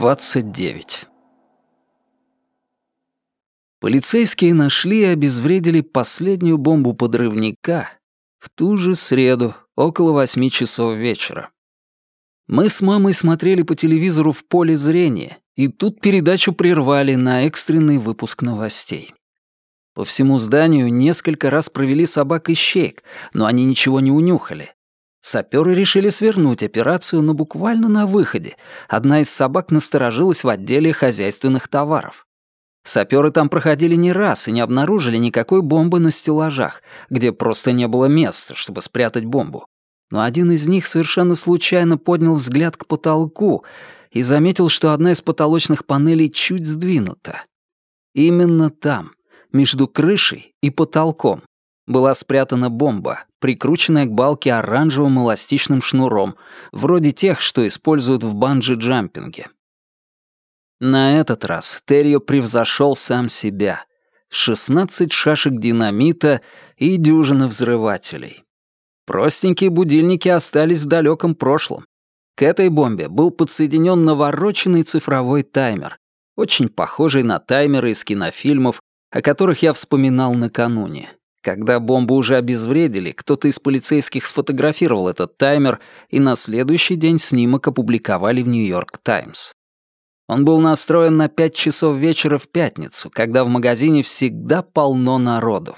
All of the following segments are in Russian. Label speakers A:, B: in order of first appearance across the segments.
A: 29. Полицейские нашли и обезвредили последнюю бомбу подрывника в ту же среду, около восьми часов вечера. Мы с мамой смотрели по телевизору в поле зрения, и тут передачу прервали на экстренный выпуск новостей. По всему зданию несколько раз провели собак и щейк, но они ничего не унюхали. Саперы решили свернуть операцию, но буквально на выходе одна из собак насторожилась в отделе хозяйственных товаров. Саперы там проходили не раз и не обнаружили никакой бомбы на стеллажах, где просто не было места, чтобы спрятать бомбу. Но один из них совершенно случайно поднял взгляд к потолку и заметил, что одна из потолочных панелей чуть сдвинута. Именно там, между крышей и потолком, была спрятана бомба, прикрученная к балке оранжевым эластичным шнуром, вроде тех, что используют в банджи-джампинге. На этот раз Террио превзошел сам себя. 16 шашек динамита и дюжина взрывателей. Простенькие будильники остались в далеком прошлом. К этой бомбе был подсоединен навороченный цифровой таймер, очень похожий на таймеры из кинофильмов, о которых я вспоминал накануне. Когда бомбу уже обезвредили, кто-то из полицейских сфотографировал этот таймер, и на следующий день снимок опубликовали в «Нью-Йорк Таймс». Он был настроен на пять часов вечера в пятницу, когда в магазине всегда полно народу.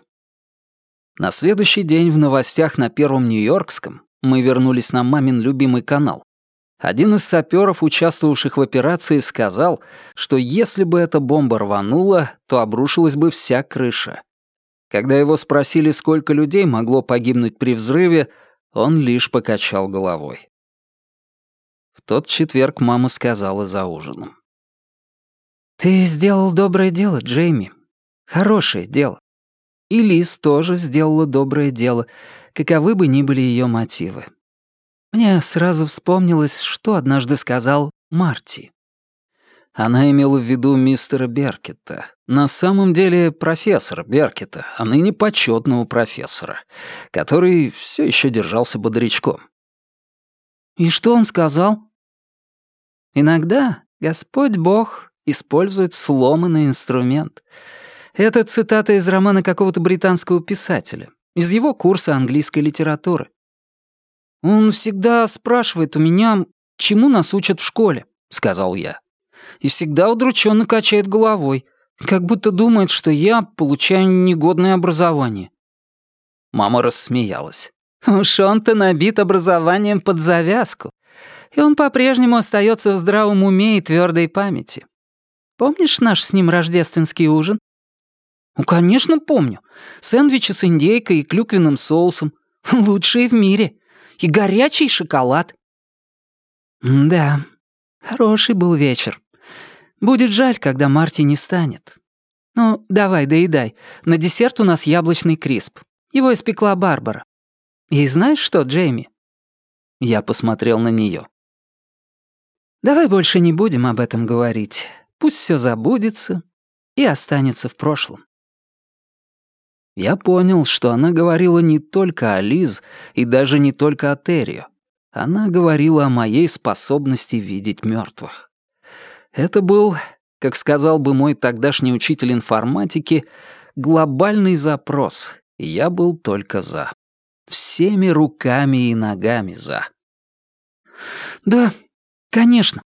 A: На следующий день в новостях на Первом Нью-Йоркском мы вернулись на мамин любимый канал. Один из саперов, участвовавших в операции, сказал, что если бы эта бомба рванула, то обрушилась бы вся крыша. Когда его спросили, сколько людей могло погибнуть при взрыве, он лишь покачал головой. В тот четверг мама сказала за ужином. «Ты сделал доброе дело, Джейми. Хорошее дело. И Лиз тоже сделала доброе дело, каковы бы ни были ее мотивы. Мне сразу вспомнилось, что однажды сказал Марти. Она имела в виду мистера Беркета. На самом деле профессора Беркета, а ныне почетного профессора, который все еще держался бодрячком. «И что он сказал?» «Иногда Господь Бог использует сломанный инструмент. Это цитата из романа какого-то британского писателя, из его курса английской литературы. «Он всегда спрашивает у меня, чему нас учат в школе», — сказал я и всегда удрученно качает головой, как будто думает, что я получаю негодное образование. Мама рассмеялась. Уж он-то набит образованием под завязку, и он по-прежнему остается в здравом уме и твердой памяти. Помнишь наш с ним рождественский ужин? Ну, конечно, помню. Сэндвичи с индейкой и клюквенным соусом. Лучшие в мире. И горячий шоколад. Да, хороший был вечер. Будет жаль, когда Марти не станет. Ну, давай, доедай. На десерт у нас яблочный крисп. Его испекла Барбара. И знаешь что, Джейми?» Я посмотрел на нее. «Давай больше не будем об этом говорить. Пусть все забудется и останется в прошлом». Я понял, что она говорила не только о Лиз и даже не только о Террио. Она говорила о моей способности видеть мертвых. Это был, как сказал бы мой тогдашний учитель информатики, глобальный запрос, и я был только за. Всеми руками и ногами за. Да, конечно.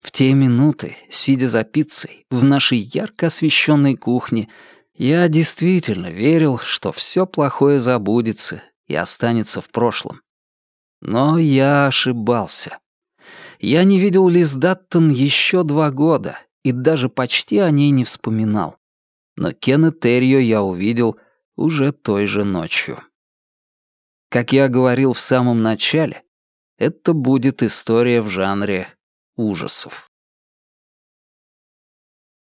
A: В те минуты, сидя за пиццей в нашей ярко освещенной кухне, я действительно верил, что все плохое забудется и останется в прошлом. Но я ошибался. Я не видел Лиз Даттон еще два года и даже почти о ней не вспоминал. Но Кена Террио я увидел уже той же ночью. Как я говорил в самом начале, это будет история в жанре ужасов.